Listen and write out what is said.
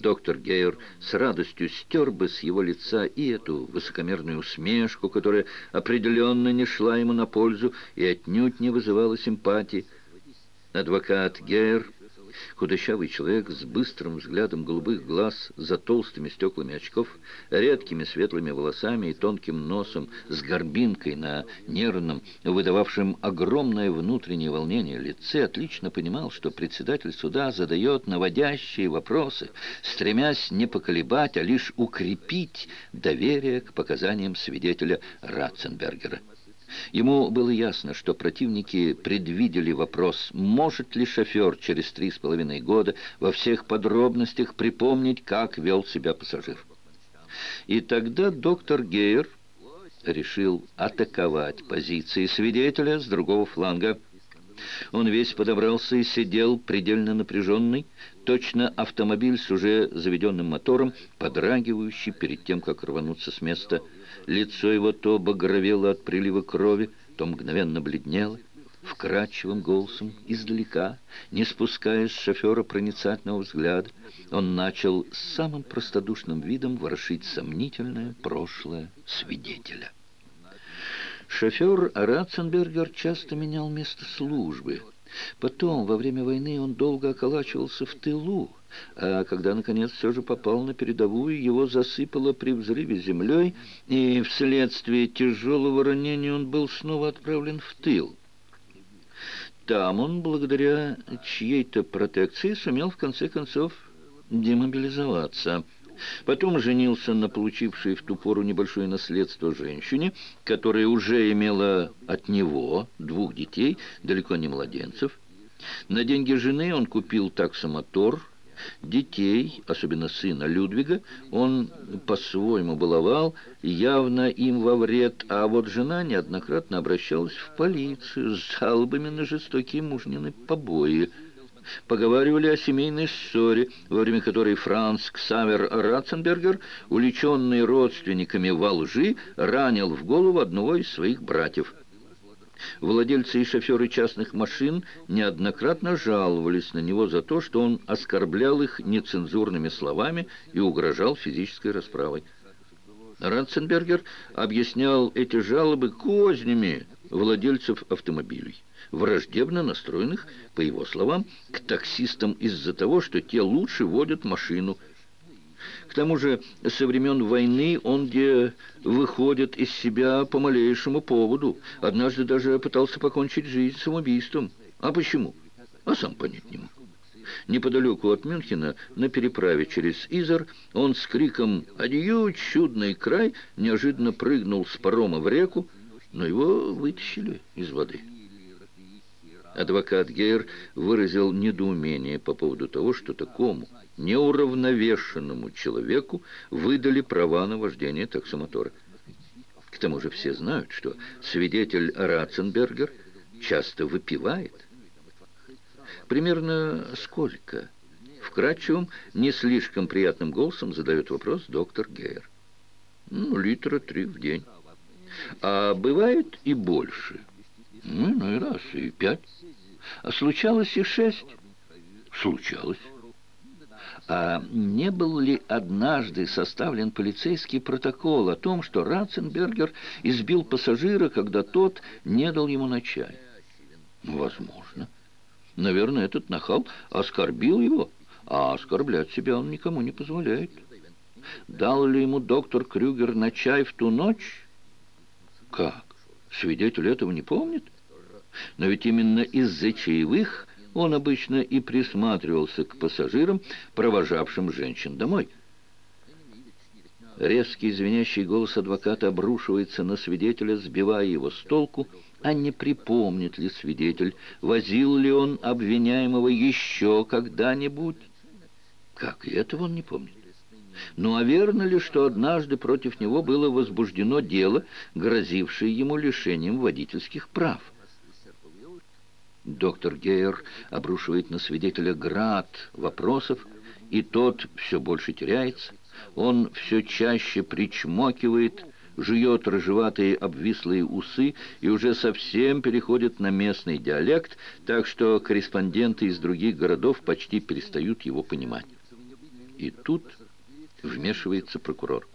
Доктор Гейер с радостью стер бы с его лица и эту высокомерную усмешку, которая определенно не шла ему на пользу и отнюдь не вызывала симпатии. Адвокат Гейер Худощавый человек с быстрым взглядом голубых глаз за толстыми стеклами очков, редкими светлыми волосами и тонким носом, с горбинкой на нервном, выдававшем огромное внутреннее волнение лице, отлично понимал, что председатель суда задает наводящие вопросы, стремясь не поколебать, а лишь укрепить доверие к показаниям свидетеля Ратценбергера. Ему было ясно, что противники предвидели вопрос, может ли шофер через три с половиной года во всех подробностях припомнить, как вел себя пассажир. И тогда доктор Гейер решил атаковать позиции свидетеля с другого фланга. Он весь подобрался и сидел предельно напряженный, точно автомобиль с уже заведенным мотором, подрагивающий перед тем, как рвануться с места – Лицо его то багровело от прилива крови, то мгновенно бледнело. Вкрадчивым голосом, издалека, не спуская с шофера проницательного взгляда, он начал с самым простодушным видом ворошить сомнительное прошлое свидетеля. Шофер Ратценбергер часто менял место службы. Потом, во время войны, он долго околачивался в тылу, а когда, наконец, все же попал на передовую, его засыпало при взрыве землей, и вследствие тяжелого ранения он был снова отправлен в тыл. Там он, благодаря чьей-то протекции, сумел, в конце концов, демобилизоваться. Потом женился на получившей в ту пору небольшое наследство женщине, которая уже имела от него двух детей, далеко не младенцев. На деньги жены он купил таксомотор – Детей, особенно сына Людвига, он по-своему баловал, явно им во вред, а вот жена неоднократно обращалась в полицию с жалобами на жестокие мужнины побои. Поговаривали о семейной ссоре, во время которой Франц Ксавер Ратценбергер, уличенный родственниками во лжи, ранил в голову одного из своих братьев. Владельцы и шоферы частных машин неоднократно жаловались на него за то, что он оскорблял их нецензурными словами и угрожал физической расправой. Ратценбергер объяснял эти жалобы кознями владельцев автомобилей, враждебно настроенных, по его словам, к таксистам из-за того, что те лучше водят машину, к тому же со времен войны он где выходит из себя по малейшему поводу. Однажды даже пытался покончить жизнь самоубийством. А почему? А сам понять не мог. Неподалеку от Мюнхена, на переправе через Изор, он с криком «Адью, чудный край!» неожиданно прыгнул с парома в реку, но его вытащили из воды. Адвокат Гейр выразил недоумение по поводу того, что такому неуравновешенному человеку выдали права на вождение таксомотора. К тому же все знают, что свидетель Ратценбергер часто выпивает. Примерно сколько? Вкратчивым, не слишком приятным голосом задает вопрос доктор Гейр. Ну, литра три в день. А бывает и больше. Ну, ну и раз, и пять. А случалось и шесть. Случалось. А не был ли однажды составлен полицейский протокол о том, что Ратценбергер избил пассажира, когда тот не дал ему на чай? Возможно. Наверное, этот нахал оскорбил его, а оскорблять себя он никому не позволяет. Дал ли ему доктор Крюгер на чай в ту ночь? Как? Свидетель этого не помнит? Но ведь именно из-за чаевых он обычно и присматривался к пассажирам, провожавшим женщин домой. Резкий звенящий голос адвоката обрушивается на свидетеля, сбивая его с толку, а не припомнит ли свидетель, возил ли он обвиняемого еще когда-нибудь. Как и этого он не помнит. Ну а верно ли, что однажды против него было возбуждено дело, грозившее ему лишением водительских прав? Доктор Гейер обрушивает на свидетеля град вопросов, и тот все больше теряется. Он все чаще причмокивает, жует рыжеватые обвислые усы и уже совсем переходит на местный диалект, так что корреспонденты из других городов почти перестают его понимать. И тут вмешивается прокурор.